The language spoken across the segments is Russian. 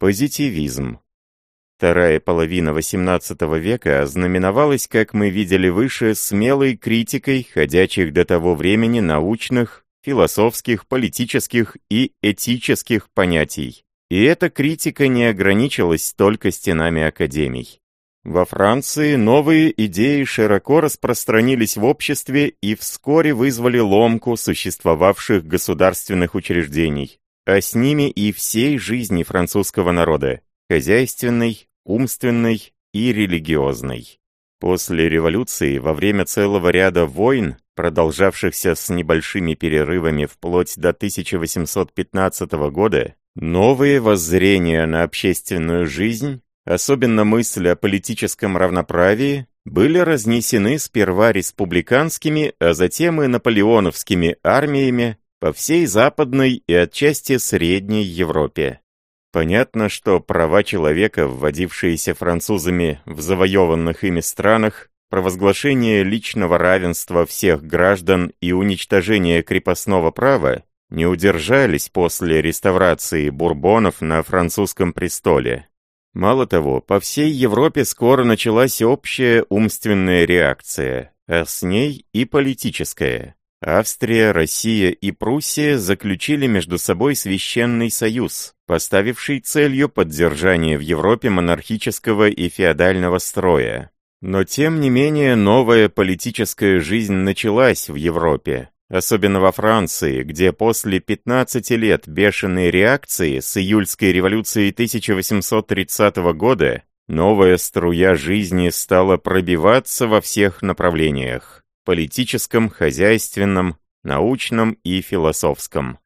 Позитивизм. Вторая половина XVIII века ознаменовалась, как мы видели выше, смелой критикой ходячих до того времени научных, философских, политических и этических понятий. И эта критика не ограничилась только стенами академий. Во Франции новые идеи широко распространились в обществе и вскоре вызвали ломку существовавших государственных учреждений, а с ними и всей жизни французского народа, хозяйственной, умственной и религиозной. После революции, во время целого ряда войн, продолжавшихся с небольшими перерывами вплоть до 1815 года, новые воззрения на общественную жизнь особенно мысль о политическом равноправии, были разнесены сперва республиканскими, а затем и наполеоновскими армиями по всей Западной и отчасти Средней Европе. Понятно, что права человека, вводившиеся французами в завоеванных ими странах, провозглашение личного равенства всех граждан и уничтожение крепостного права не удержались после реставрации бурбонов на французском престоле. Мало того, по всей Европе скоро началась общая умственная реакция, а с ней и политическая. Австрия, Россия и Пруссия заключили между собой священный союз, поставивший целью поддержание в Европе монархического и феодального строя. Но тем не менее новая политическая жизнь началась в Европе, Особенно во Франции, где после 15 лет бешеной реакции с июльской революцией 1830 года новая струя жизни стала пробиваться во всех направлениях – политическом, хозяйственном, научном и философском.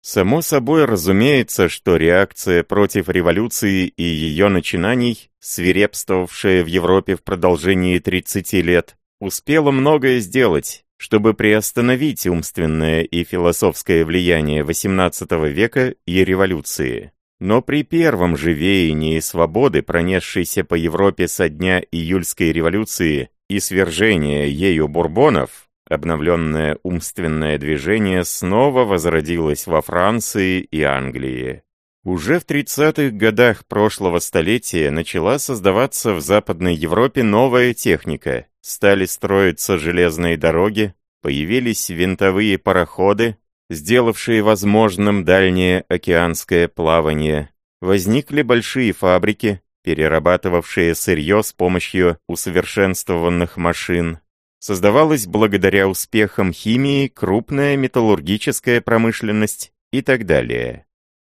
Само собой разумеется, что реакция против революции и ее начинаний, свирепствовавшая в Европе в продолжении 30 лет, успела многое сделать, чтобы приостановить умственное и философское влияние XVIII века и революции. Но при первом же веянии свободы, пронесшейся по Европе со дня июльской революции и свержения ею бурбонов, обновленное умственное движение снова возродилось во Франции и Англии. Уже в 30-х годах прошлого столетия начала создаваться в Западной Европе новая техника. Стали строиться железные дороги, появились винтовые пароходы, сделавшие возможным дальнее океанское плавание. Возникли большие фабрики, перерабатывавшие сырье с помощью усовершенствованных машин. Создавалась благодаря успехам химии крупная металлургическая промышленность и так далее.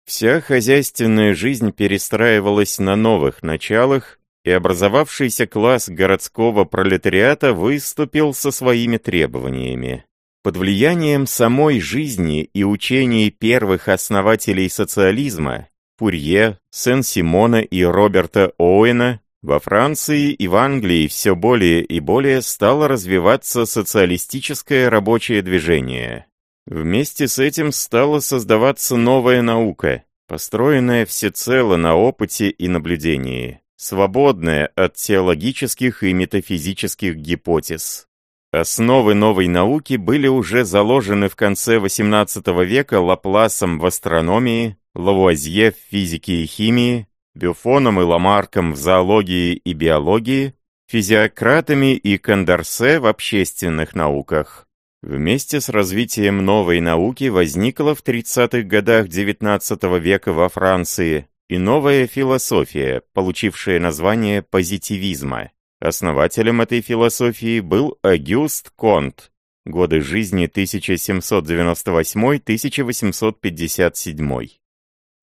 Вся хозяйственная жизнь перестраивалась на новых началах, и образовавшийся класс городского пролетариата выступил со своими требованиями. Под влиянием самой жизни и учений первых основателей социализма Пурье, Сен-Симона и Роберта Оуэна во Франции и в Англии все более и более стало развиваться социалистическое рабочее движение. Вместе с этим стала создаваться новая наука, построенная всецело на опыте и наблюдении, свободная от теологических и метафизических гипотез. Основы новой науки были уже заложены в конце XVIII века Лапласом в астрономии, Лавуазье в физике и химии, Бюфоном и Ламарком в зоологии и биологии, физиократами и Кондорсе в общественных науках. Вместе с развитием новой науки возникла в 30-х годах XIX века во Франции и новая философия, получившая название позитивизма. Основателем этой философии был Агюст Конт, годы жизни 1798-1857.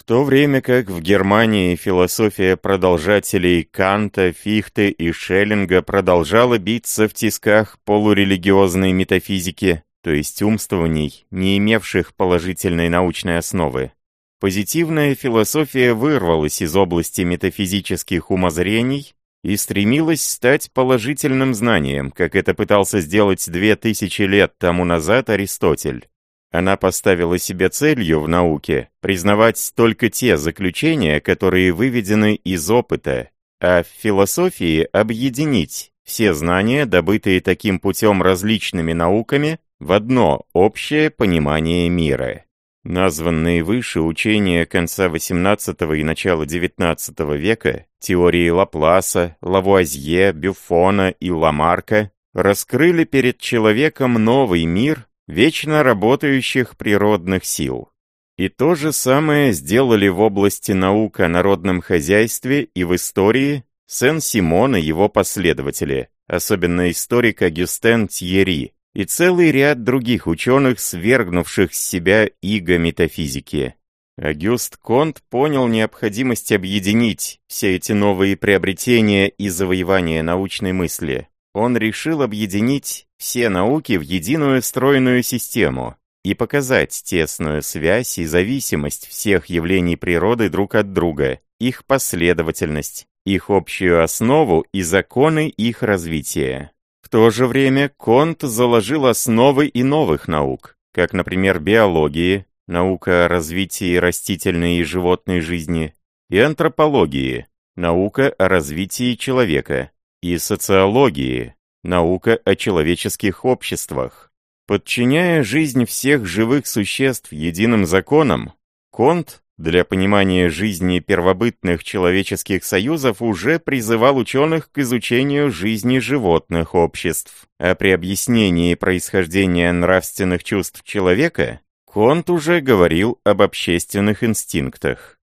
То время как в Германии философия продолжателей Канта, Фихте и Шеллинга продолжала биться в тисках полурелигиозной метафизики, то есть умствований, не имевших положительной научной основы. Позитивная философия вырвалась из области метафизических умозрений и стремилась стать положительным знанием, как это пытался сделать две тысячи лет тому назад Аристотель. Она поставила себе целью в науке признавать только те заключения, которые выведены из опыта, а в философии объединить все знания, добытые таким путем различными науками, в одно общее понимание мира. Названные выше учения конца XVIII и начала XIX века, теории Лапласа, Лавуазье, Бюфона и Ламарка, раскрыли перед человеком новый мир вечно работающих природных сил. И то же самое сделали в области наук о народном хозяйстве и в истории Сен-Симон и его последователи, особенно историк Агюстен Тьерри, и целый ряд других ученых, свергнувших с себя иго метафизики. Агюст Конт понял необходимость объединить все эти новые приобретения и завоевания научной мысли. Он решил объединить все науки в единую стройную систему и показать тесную связь и зависимость всех явлений природы друг от друга, их последовательность, их общую основу и законы их развития. В то же время Конт заложил основы и новых наук, как, например, биологии, наука о развитии растительной и животной жизни, и антропологии, наука о развитии человека, и социологии, наука о человеческих обществах. Подчиняя жизнь всех живых существ единым законам, Конт для понимания жизни первобытных человеческих союзов уже призывал ученых к изучению жизни животных обществ. А при объяснении происхождения нравственных чувств человека Конт уже говорил об общественных инстинктах.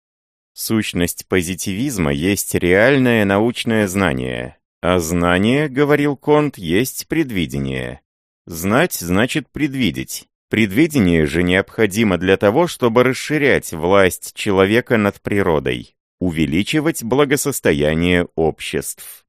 Сущность позитивизма есть реальное научное знание, а знание, говорил Конт, есть предвидение. Знать значит предвидеть. Предвидение же необходимо для того, чтобы расширять власть человека над природой, увеличивать благосостояние обществ.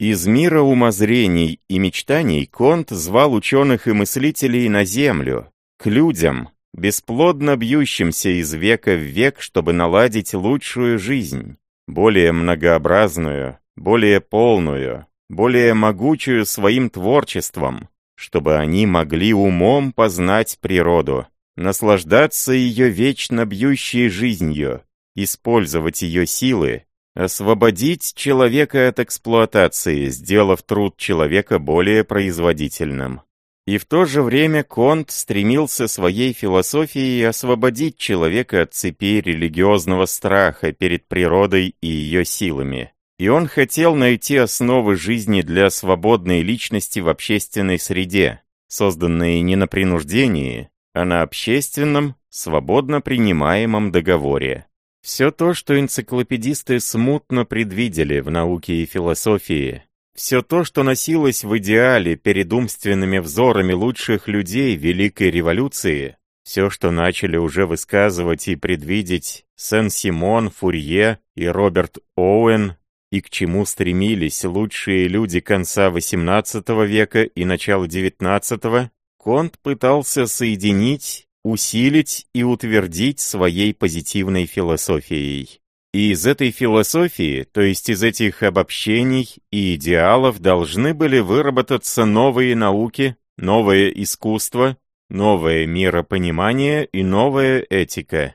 Из мира умозрений и мечтаний Конт звал ученых и мыслителей на землю, к людям, бесплодно бьющимся из века в век, чтобы наладить лучшую жизнь, более многообразную, более полную, более могучую своим творчеством, чтобы они могли умом познать природу, наслаждаться ее вечно бьющей жизнью, использовать ее силы, освободить человека от эксплуатации, сделав труд человека более производительным. И в то же время Конт стремился своей философией освободить человека от цепей религиозного страха перед природой и ее силами. И он хотел найти основы жизни для свободной личности в общественной среде, созданные не на принуждении, а на общественном, свободно принимаемом договоре. Все то, что энциклопедисты смутно предвидели в науке и философии, все то, что носилось в идеале перед умственными взорами лучших людей Великой Революции, все, что начали уже высказывать и предвидеть Сен-Симон, Фурье и Роберт Оуэн, и к чему стремились лучшие люди конца XVIII века и начала XIX, Конт пытался соединить, усилить и утвердить своей позитивной философией. И из этой философии, то есть из этих обобщений и идеалов должны были выработаться новые науки, новое искусство, новое миропонимание и новая этика.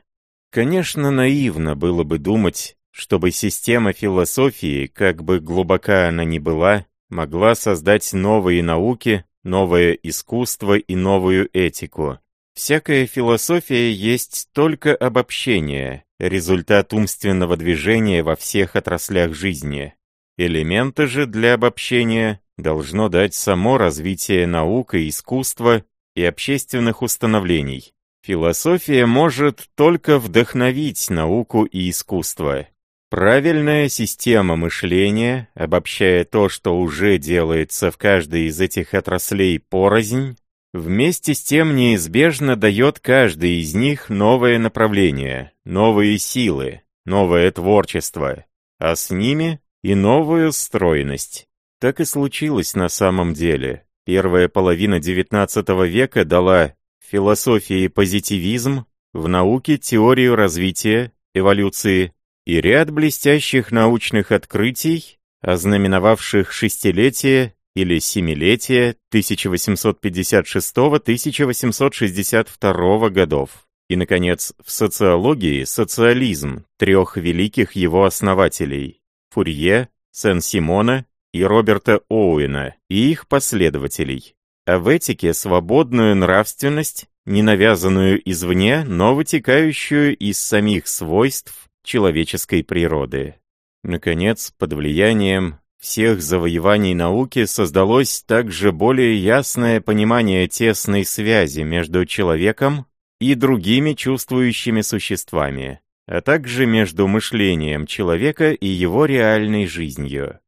Конечно, наивно было бы думать, чтобы система философии, как бы глубока она ни была, могла создать новые науки, новое искусство и новую этику. Всякая философия есть только обобщение, результат умственного движения во всех отраслях жизни. Элементы же для обобщения должно дать само развитие наук и искусства и общественных установлений. Философия может только вдохновить науку и искусство, Правильная система мышления, обобщая то, что уже делается в каждой из этих отраслей порознь, вместе с тем неизбежно дает каждой из них новое направление, новые силы, новое творчество, а с ними и новую стройность. Так и случилось на самом деле. Первая половина XIX века дала философии позитивизм, в науке теорию развития, эволюции, и ряд блестящих научных открытий, ознаменовавших шестилетие или семилетие 1856-1862 годов. И, наконец, в социологии социализм трех великих его основателей – Фурье, Сен-Симона и Роберта Оуэна и их последователей. А в этике свободную нравственность не навязанную извне, но вытекающую из самих свойств человеческой природы. Наконец, под влиянием всех завоеваний науки создалось также более ясное понимание тесной связи между человеком и другими чувствующими существами, а также между мышлением человека и его реальной жизнью.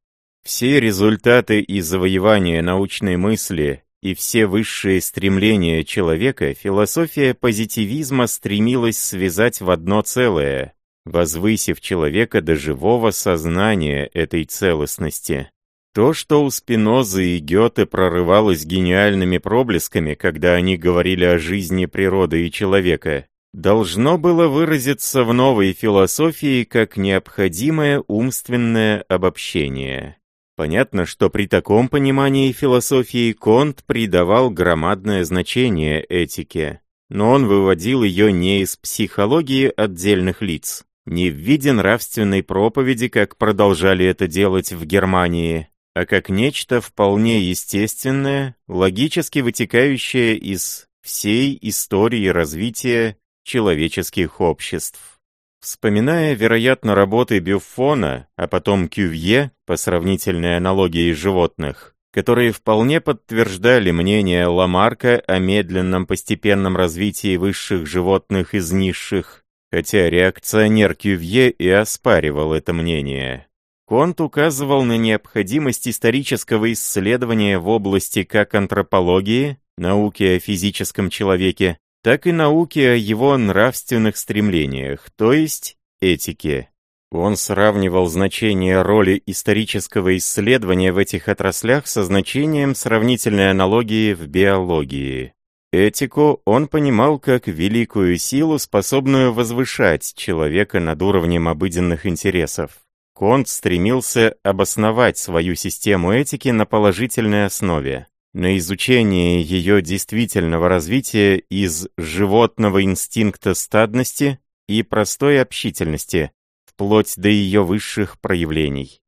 Все результаты и завоевания научной мысли и все высшие стремления человека философия позитивизма стремилась связать в одно целое, возвысив человека до живого сознания этой целостности. То, что у Спинозы и Гёте прорывалось гениальными проблесками, когда они говорили о жизни природы и человека, должно было выразиться в новой философии как необходимое умственное обобщение. Понятно, что при таком понимании философии Конт придавал громадное значение этике, но он выводил ее не из психологии отдельных лиц, не в виде нравственной проповеди, как продолжали это делать в Германии, а как нечто вполне естественное, логически вытекающее из всей истории развития человеческих обществ. Вспоминая, вероятно, работы Бюффона, а потом Кювье по сравнительной аналогии животных, которые вполне подтверждали мнение Ламарка о медленном постепенном развитии высших животных из низших, хотя реакционер Кювье и оспаривал это мнение. Конт указывал на необходимость исторического исследования в области как антропологии, науки о физическом человеке, так и науки о его нравственных стремлениях, то есть этике. Он сравнивал значение роли исторического исследования в этих отраслях со значением сравнительной аналогии в биологии. Этику он понимал как великую силу, способную возвышать человека над уровнем обыденных интересов. Конт стремился обосновать свою систему этики на положительной основе, на изучение ее действительного развития из животного инстинкта стадности и простой общительности, вплоть до ее высших проявлений.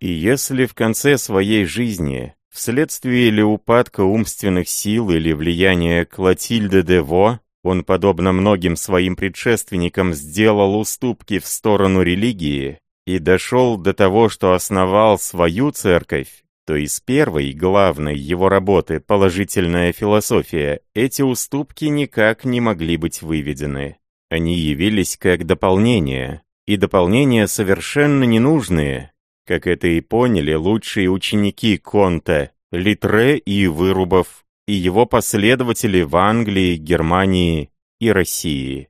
И если в конце своей жизни Вследствие или упадка умственных сил или влияния Клотильды де Во, он, подобно многим своим предшественникам, сделал уступки в сторону религии и дошел до того, что основал свою церковь, то из первой, главной его работы «Положительная философия» эти уступки никак не могли быть выведены. Они явились как дополнение, и дополнения совершенно ненужные, как это и поняли лучшие ученики Конта, Литре и Вырубов, и его последователи в Англии, Германии и России.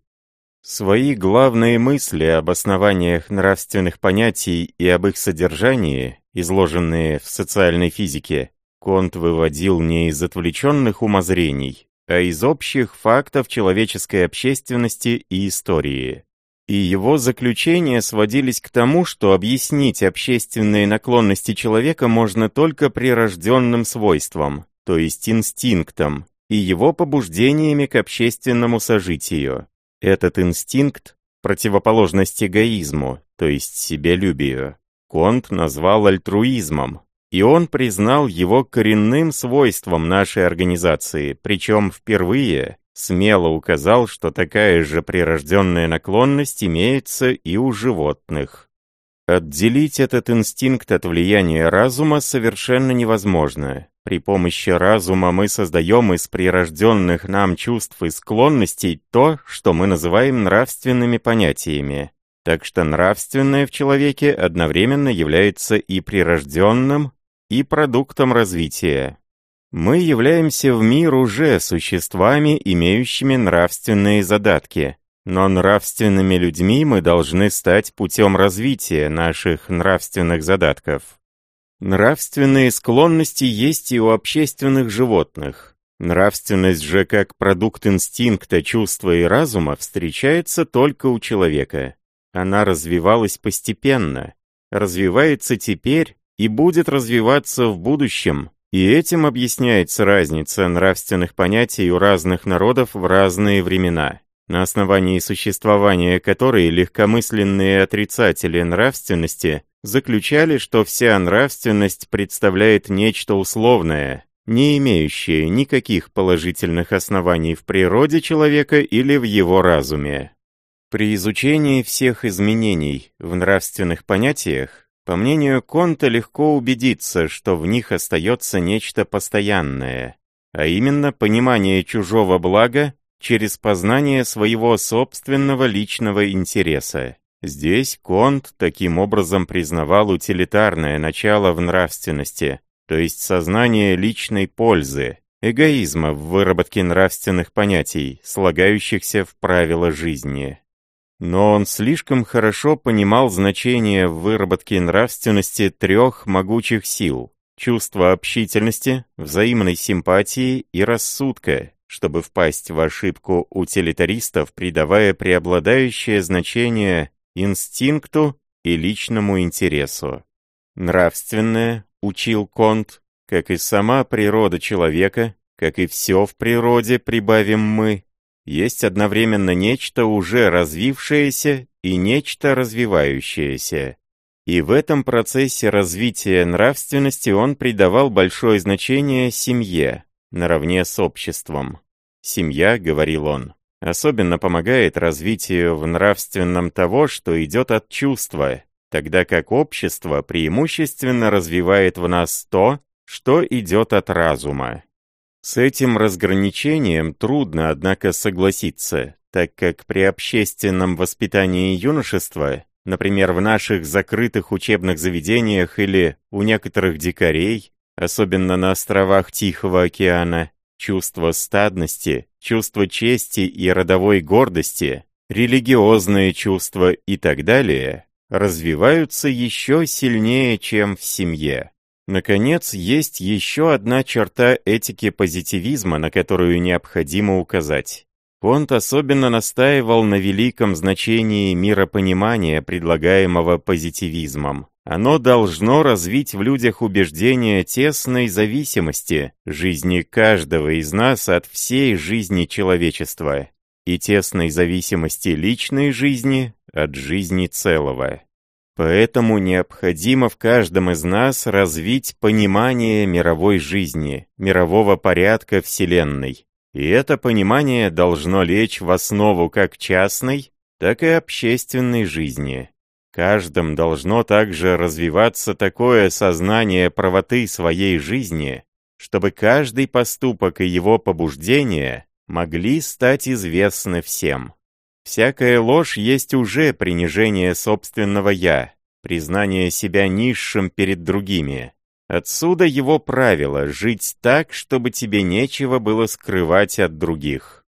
Свои главные мысли об основаниях нравственных понятий и об их содержании, изложенные в социальной физике, Конт выводил не из отвлеченных умозрений, а из общих фактов человеческой общественности и истории и его заключения сводились к тому, что объяснить общественные наклонности человека можно только прирожденным свойствам, то есть инстинктом, и его побуждениями к общественному сожитию. Этот инстинкт – противоположность эгоизму, то есть себялюбию. Конт назвал альтруизмом, и он признал его коренным свойством нашей организации, причем впервые смело указал, что такая же прирожденная наклонность имеется и у животных. Отделить этот инстинкт от влияния разума совершенно невозможно. При помощи разума мы создаем из прирожденных нам чувств и склонностей то, что мы называем нравственными понятиями. Так что нравственное в человеке одновременно является и прирожденным, и продуктом развития. Мы являемся в мир уже существами, имеющими нравственные задатки. Но нравственными людьми мы должны стать путем развития наших нравственных задатков. Нравственные склонности есть и у общественных животных. Нравственность же как продукт инстинкта, чувства и разума встречается только у человека. Она развивалась постепенно, развивается теперь и будет развиваться в будущем, и этим объясняется разница нравственных понятий у разных народов в разные времена, на основании существования которой легкомысленные отрицатели нравственности заключали, что вся нравственность представляет нечто условное, не имеющее никаких положительных оснований в природе человека или в его разуме. При изучении всех изменений в нравственных понятиях, по мнению Конта, легко убедиться, что в них остается нечто постоянное, а именно понимание чужого блага через познание своего собственного личного интереса. Здесь Конт таким образом признавал утилитарное начало в нравственности, то есть сознание личной пользы, эгоизма в выработке нравственных понятий, слагающихся в правила жизни. Но он слишком хорошо понимал значение в выработке нравственности трех могучих сил – чувства общительности, взаимной симпатии и рассудка, чтобы впасть в ошибку утилитаристов, придавая преобладающее значение инстинкту и личному интересу. Нравственное, учил Конт, как и сама природа человека, как и все в природе, прибавим мы, есть одновременно нечто уже развившееся и нечто развивающееся. И в этом процессе развития нравственности он придавал большое значение семье, наравне с обществом. «Семья», — говорил он, — особенно помогает развитию в нравственном того, что идет от чувства, тогда как общество преимущественно развивает в нас то, что идет от разума. С этим разграничением трудно, однако, согласиться, так как при общественном воспитании юношества, например, в наших закрытых учебных заведениях или у некоторых дикарей, особенно на островах Тихого океана, чувство стадности, чувство чести и родовой гордости, религиозные чувства и так далее, развиваются еще сильнее, чем в семье. Наконец, есть еще одна черта этики позитивизма, на которую необходимо указать. Конт особенно настаивал на великом значении миропонимания, предлагаемого позитивизмом. Оно должно развить в людях убеждение тесной зависимости жизни каждого из нас от всей жизни человечества и тесной зависимости личной жизни от жизни целого. Поэтому необходимо в каждом из нас развить понимание мировой жизни, мирового порядка Вселенной. И это понимание должно лечь в основу как частной, так и общественной жизни. Каждым должно также развиваться такое сознание правоты своей жизни, чтобы каждый поступок и его побуждение могли стать известны всем. Всякая ложь есть уже принижение собственного «я», признание себя низшим перед другими. Отсюда его правило — жить так, чтобы тебе нечего было скрывать от других.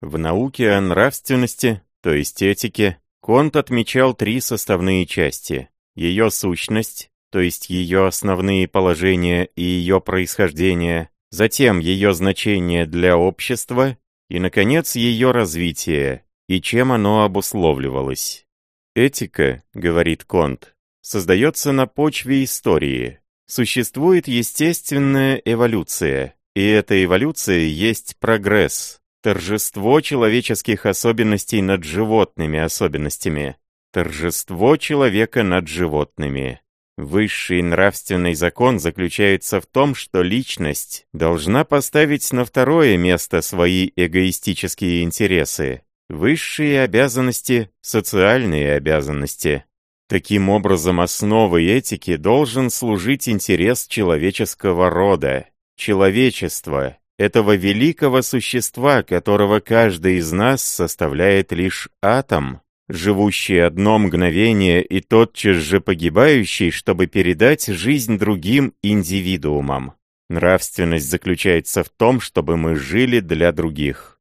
В науке о нравственности, то есть этике, Конт отмечал три составные части. Ее сущность, то есть ее основные положения и ее происхождение, затем ее значение для общества и, наконец, ее развитие, и чем оно обусловливалось. «Этика, — говорит Конт, — создается на почве истории. Существует естественная эволюция, и эта эволюция есть прогресс, торжество человеческих особенностей над животными особенностями, торжество человека над животными. Высший нравственный закон заключается в том, что личность должна поставить на второе место свои эгоистические интересы, Высшие обязанности – социальные обязанности. Таким образом, основой этики должен служить интерес человеческого рода, человечества, этого великого существа, которого каждый из нас составляет лишь атом, живущий одно мгновение и тотчас же погибающий, чтобы передать жизнь другим индивидуумам. Нравственность заключается в том, чтобы мы жили для других.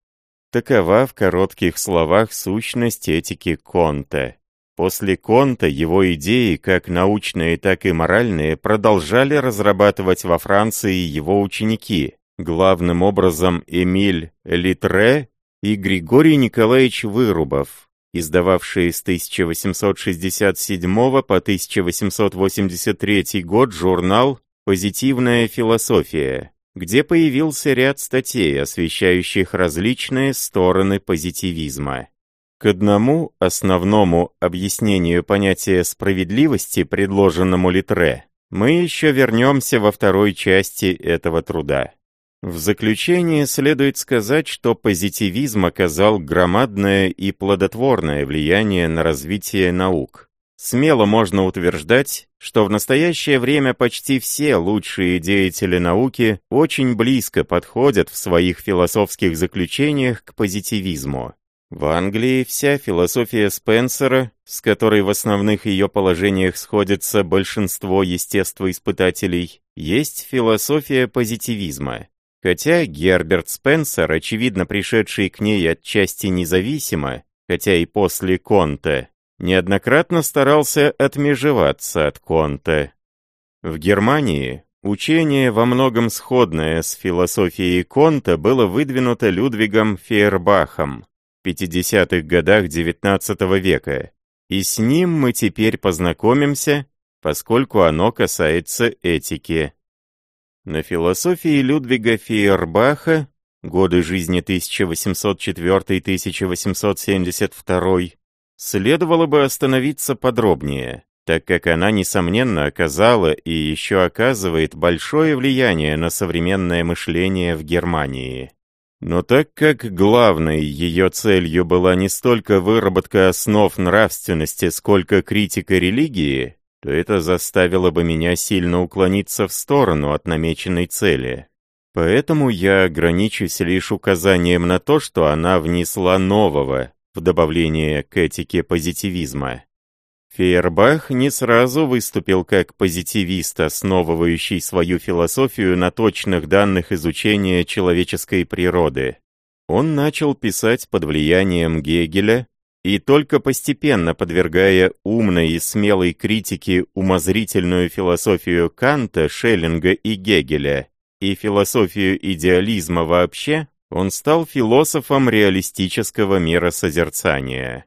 Такова в коротких словах сущность этики Конта. После Конта его идеи, как научные, так и моральные, продолжали разрабатывать во Франции его ученики, главным образом Эмиль Литре и Григорий Николаевич Вырубов, издававшие с 1867 по 1883 год журнал «Позитивная философия», где появился ряд статей, освещающих различные стороны позитивизма. К одному основному объяснению понятия справедливости, предложенному Литре, Мы еще вернемся во второй части этого труда. В заключение следует сказать, что позитивизм оказал громадное и плодотворное влияние на развитие наук. Смело можно утверждать, что в настоящее время почти все лучшие деятели науки очень близко подходят в своих философских заключениях к позитивизму. В Англии вся философия Спенсера, с которой в основных ее положениях сходится большинство естествоиспытателей, есть философия позитивизма. Хотя Герберт Спенсер, очевидно пришедший к ней отчасти независимо, хотя и после Конте, неоднократно старался отмежеваться от Конте. В Германии учение, во многом сходное с философией Конта, было выдвинуто Людвигом Фейербахом в 50-х годах XIX века, и с ним мы теперь познакомимся, поскольку оно касается этики. На философии Людвига Фейербаха, годы жизни 1804-1872, следовало бы остановиться подробнее, так как она, несомненно, оказала и еще оказывает большое влияние на современное мышление в Германии. Но так как главной ее целью была не столько выработка основ нравственности, сколько критика религии, то это заставило бы меня сильно уклониться в сторону от намеченной цели. Поэтому я ограничусь лишь указанием на то, что она внесла нового в добавление к этике позитивизма. Фейербах не сразу выступил как позитивист, основывающий свою философию на точных данных изучения человеческой природы. Он начал писать под влиянием Гегеля, и только постепенно подвергая умной и смелой критике умозрительную философию Канта, Шеллинга и Гегеля и философию идеализма вообще, он стал философом реалистического миросозерцания.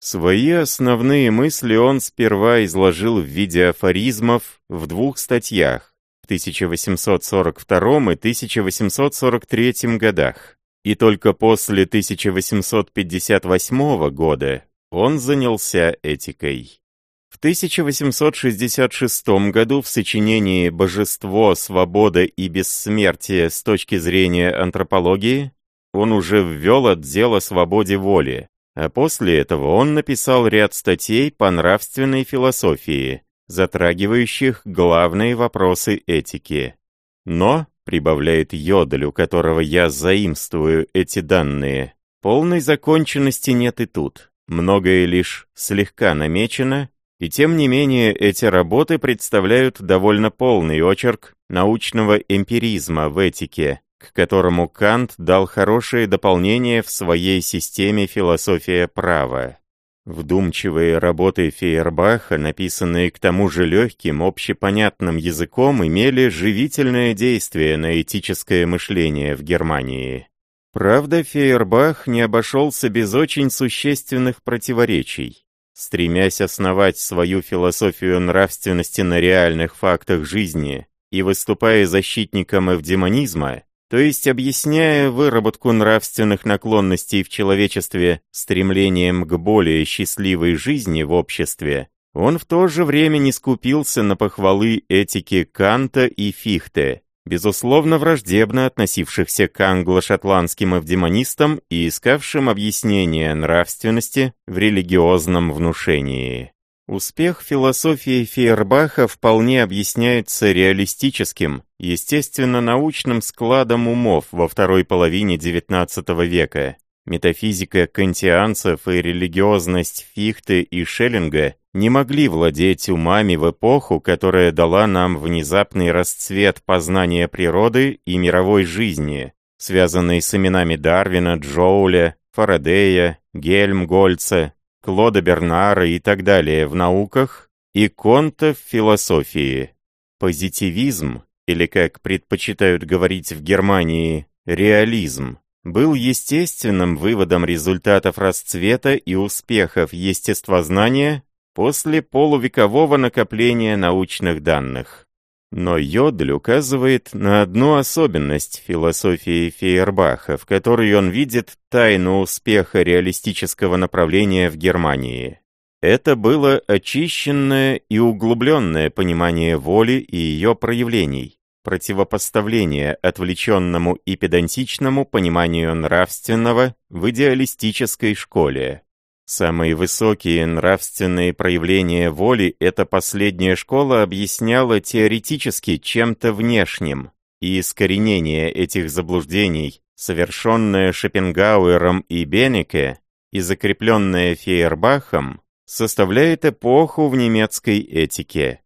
Свои основные мысли он сперва изложил в виде афоризмов в двух статьях в 1842 и 1843 годах и только после 1858 года он занялся этикой. В 1866 году в сочинении «Божество, свобода и бессмертие с точки зрения антропологии» он уже ввел отдел о свободе воли, а после этого он написал ряд статей по нравственной философии, затрагивающих главные вопросы этики. Но, прибавляет Йодель, у которого я заимствую эти данные. Полной законченности нет и тут. Многое лишь слегка намечено, и тем не менее эти работы представляют довольно полный очерк научного эмпиризма в этике, к которому Кант дал хорошее дополнение в своей системе философия права. Вдумчивые работы Фейербаха, написанные к тому же легким, общепонятным языком, имели живительное действие на этическое мышление в Германии. Правда, Фейербах не обошелся без очень существенных противоречий. Стремясь основать свою философию нравственности на реальных фактах жизни и выступая защитником эвдемонизма, то есть объясняя выработку нравственных наклонностей в человечестве стремлением к более счастливой жизни в обществе, он в то же время не скупился на похвалы этики Канта и Фихте, безусловно враждебно относившихся к англо-шотландским эвдемонистам и искавшим объяснения нравственности в религиозном внушении. Успех философии Фейербаха вполне объясняется реалистическим, естественно-научным складом умов во второй половине XIX века. Метафизика кантианцев и религиозность Фихте и Шеллинга не могли владеть умами в эпоху, которая дала нам внезапный расцвет познания природы и мировой жизни, связанный с именами Дарвина, Джоуля, Фарадея, Гельмгольца, Клода Бернара и так далее в науках и Конта в философии. Позитивизм, или как предпочитают говорить в Германии, реализм, был естественным выводом результатов расцвета и успехов естествознания после полувекового накопления научных данных. Но Йодль указывает на одну особенность философии Фейербаха, в которой он видит тайну успеха реалистического направления в Германии. Это было очищенное и углубленное понимание воли и ее проявлений, противопоставление отвлеченному и педантичному пониманию нравственного в идеалистической школе. Самые высокие нравственные проявления воли эта последняя школа объясняла теоретически чем-то внешним, и искоренение этих заблуждений, совершенное Шопенгауэром и Бенеке и закрепленное Фейербахом, составляет эпоху в немецкой этике.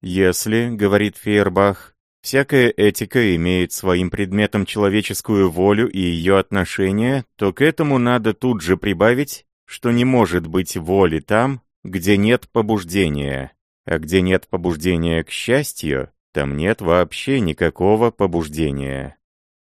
Если, говорит Фейербах, всякая этика имеет своим предметом человеческую волю и ее отношения, то к этому надо тут же прибавить что не может быть воли там, где нет побуждения, а где нет побуждения к счастью, там нет вообще никакого побуждения.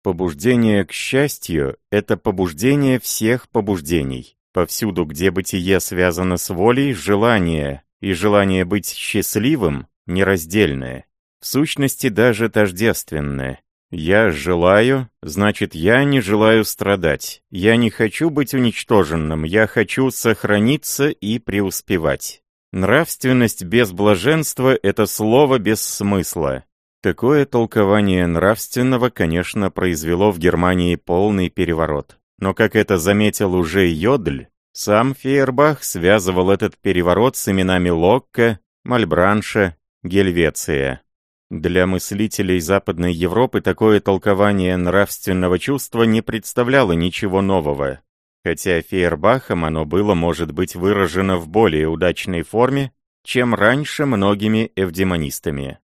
Побуждение к счастью — это побуждение всех побуждений. Повсюду, где бытие связано с волей, желание, и желание быть счастливым нераздельное, в сущности даже тождественное. «Я желаю, значит, я не желаю страдать. Я не хочу быть уничтоженным, я хочу сохраниться и преуспевать». Нравственность без блаженства — это слово без смысла. Такое толкование нравственного, конечно, произвело в Германии полный переворот. Но, как это заметил уже Йодль, сам Фейербах связывал этот переворот с именами Локка, Мальбранша, Гельвеция. Для мыслителей Западной Европы такое толкование нравственного чувства не представляло ничего нового, хотя Фейербахом оно было, может быть, выражено в более удачной форме, чем раньше многими эвдемонистами.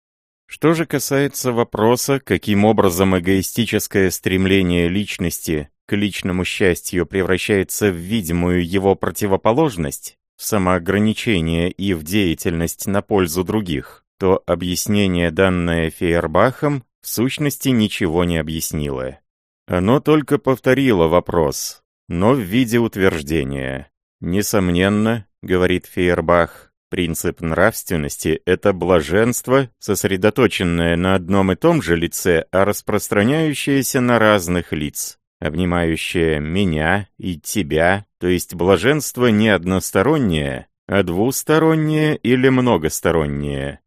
Что же касается вопроса, каким образом эгоистическое стремление личности к личному счастью превращается в видимую его противоположность, в самоограничение и в деятельность на пользу других, то объяснение, данное Фейербахом, в сущности ничего не объяснило. Оно только повторило вопрос, но в виде утверждения. «Несомненно, — говорит Фейербах, — принцип нравственности — это блаженство, сосредоточенное на одном и том же лице, а распространяющееся на разных лиц, обнимающее меня и тебя, то есть блаженство не одностороннее, а двустороннее или многостороннее.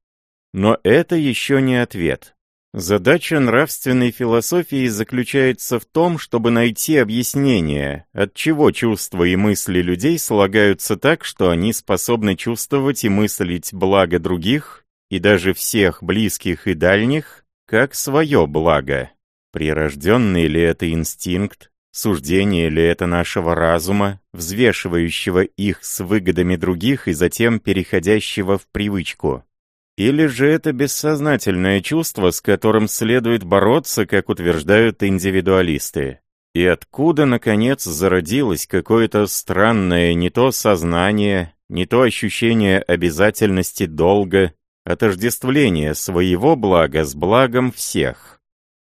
Но это еще не ответ. Задача нравственной философии заключается в том, чтобы найти объяснение, от чего чувства и мысли людей слагаются так, что они способны чувствовать и мыслить благо других, и даже всех близких и дальних, как свое благо. Прирожденный ли это инстинкт, суждение ли это нашего разума, взвешивающего их с выгодами других и затем переходящего в привычку? Или же это бессознательное чувство, с которым следует бороться, как утверждают индивидуалисты? И откуда, наконец, зародилось какое-то странное не то сознание, не то ощущение обязательности долга, отождествление своего блага с благом всех?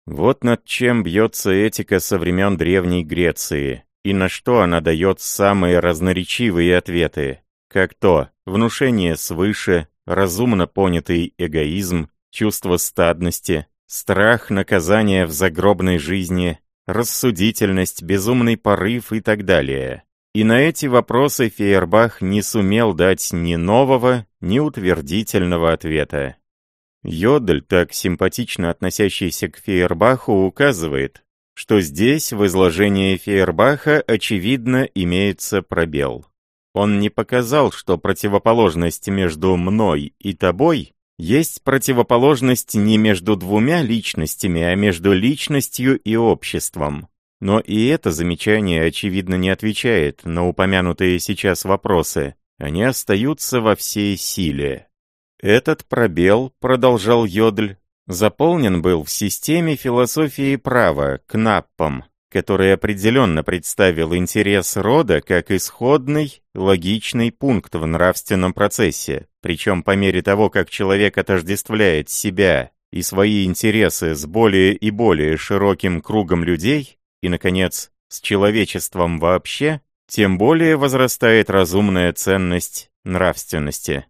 Вот над чем бьется этика со времен Древней Греции, и на что она дает самые разноречивые ответы, как то внушение свыше, разумно понятый эгоизм, чувство стадности, страх наказания в загробной жизни, рассудительность, безумный порыв и так далее. И на эти вопросы Фейербах не сумел дать ни нового, ни утвердительного ответа. Йодль, так симпатично относящийся к Фейербаху, указывает, что здесь в изложении Фейербаха очевидно имеется пробел. Он не показал, что противоположность между мной и тобой есть противоположность не между двумя личностями, а между личностью и обществом. Но и это замечание, очевидно, не отвечает на упомянутые сейчас вопросы. Они остаются во всей силе. Этот пробел, продолжал Йодль, заполнен был в системе философии права, кнаппом, который определенно представил интерес рода как исходный, логичный пункт в нравственном процессе, причем по мере того, как человек отождествляет себя и свои интересы с более и более широким кругом людей, и, наконец, с человечеством вообще, тем более возрастает разумная ценность нравственности.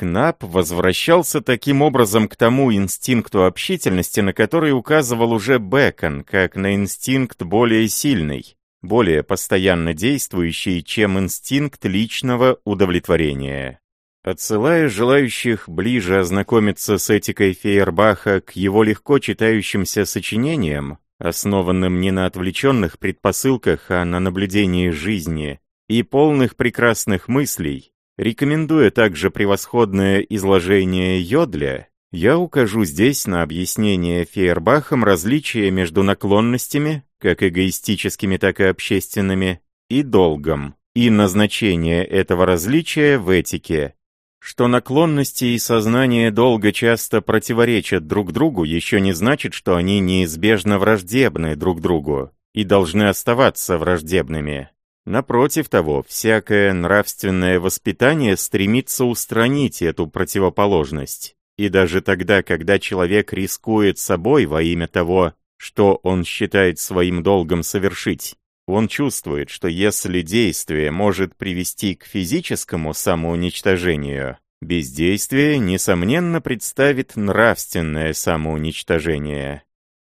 Кнап возвращался таким образом к тому инстинкту общительности, на который указывал уже Бекон, как на инстинкт более сильный, более постоянно действующий, чем инстинкт личного удовлетворения. Отсылая желающих ближе ознакомиться с этикой Фейербаха к его легко читающимся сочинениям, основанным не на отвлеченных предпосылках, а на наблюдении жизни, и полных прекрасных мыслей, рекомендуя также превосходное изложение Йодля, я укажу здесь на объяснение Фейербахом различия между наклонностями, как эгоистическими, так и общественными, и долгом, и назначение этого различия в этике. Что наклонности и сознание долга часто противоречат друг другу, еще не значит, что они неизбежно враждебны друг другу и должны оставаться враждебными. Напротив того, всякое нравственное воспитание стремится устранить эту противоположность. И даже тогда, когда человек рискует собой во имя того, что он считает своим долгом совершить, он чувствует, что если действие может привести к физическому самоуничтожению, бездействие, несомненно, представит нравственное самоуничтожение.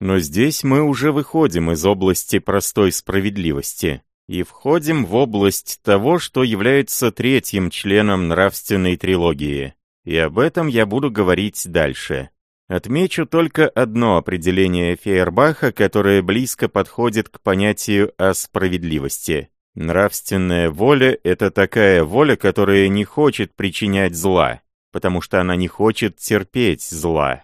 Но здесь мы уже выходим из области простой справедливости и входим в область того, что является третьим членом нравственной трилогии. И об этом я буду говорить дальше. Отмечу только одно определение Фейербаха, которое близко подходит к понятию о справедливости. Нравственная воля — это такая воля, которая не хочет причинять зла, потому что она не хочет терпеть зла.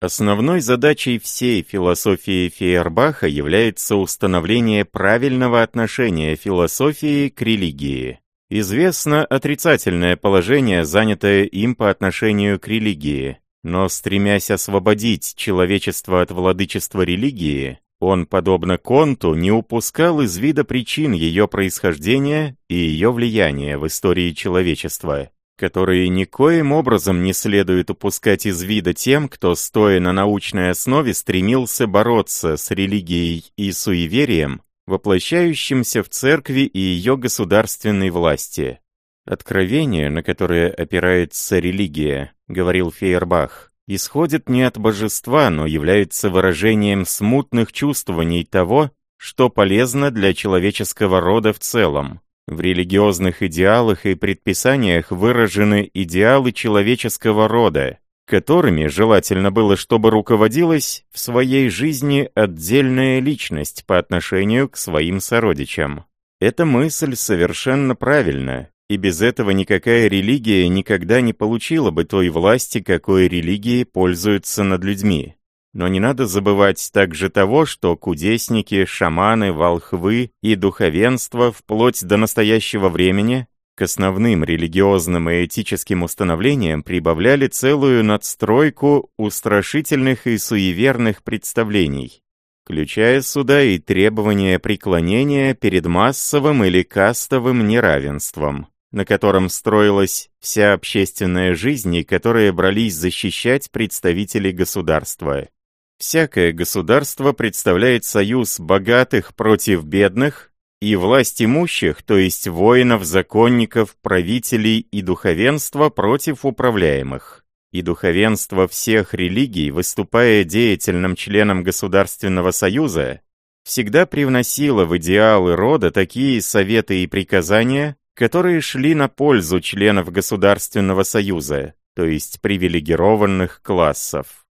Основной задачей всей философии Фейербаха является установление правильного отношения философии к религии. Известно отрицательное положение, занятое им по отношению к религии. Но стремясь освободить человечество от владычества религии, он, подобно Конту, не упускал из вида причин ее происхождения и ее влияния в истории человечества, которые никоим образом не следует упускать из вида тем, кто, стоя на научной основе, стремился бороться с религией и суеверием, воплощающимся в церкви и ее государственной власти. Откровение, на которое опирается религия, говорил Фейербах, исходит не от божества, но является выражением смутных чувствований того, что полезно для человеческого рода в целом. В религиозных идеалах и предписаниях выражены идеалы человеческого рода, которыми желательно было, чтобы руководилась в своей жизни отдельная личность по отношению к своим сородичам. Эта мысль совершенно правильна, и без этого никакая религия никогда не получила бы той власти, какой религии пользуются над людьми. Но не надо забывать также того, что кудесники, шаманы, волхвы и духовенство вплоть до настоящего времени к основным религиозным и этическим установлениям прибавляли целую надстройку устрашительных и суеверных представлений, включая сюда и требования преклонения перед массовым или кастовым неравенством на котором строилась вся общественная жизнь и которые брались защищать представители государства. Всякое государство представляет союз богатых против бедных и власть имущих, то есть воинов, законников, правителей и духовенства против управляемых. И духовенство всех религий, выступая деятельным членом Государственного Союза, всегда привносило в идеалы рода такие советы и приказания, которые шли на пользу членов Государственного Союза, то есть привилегированных классов.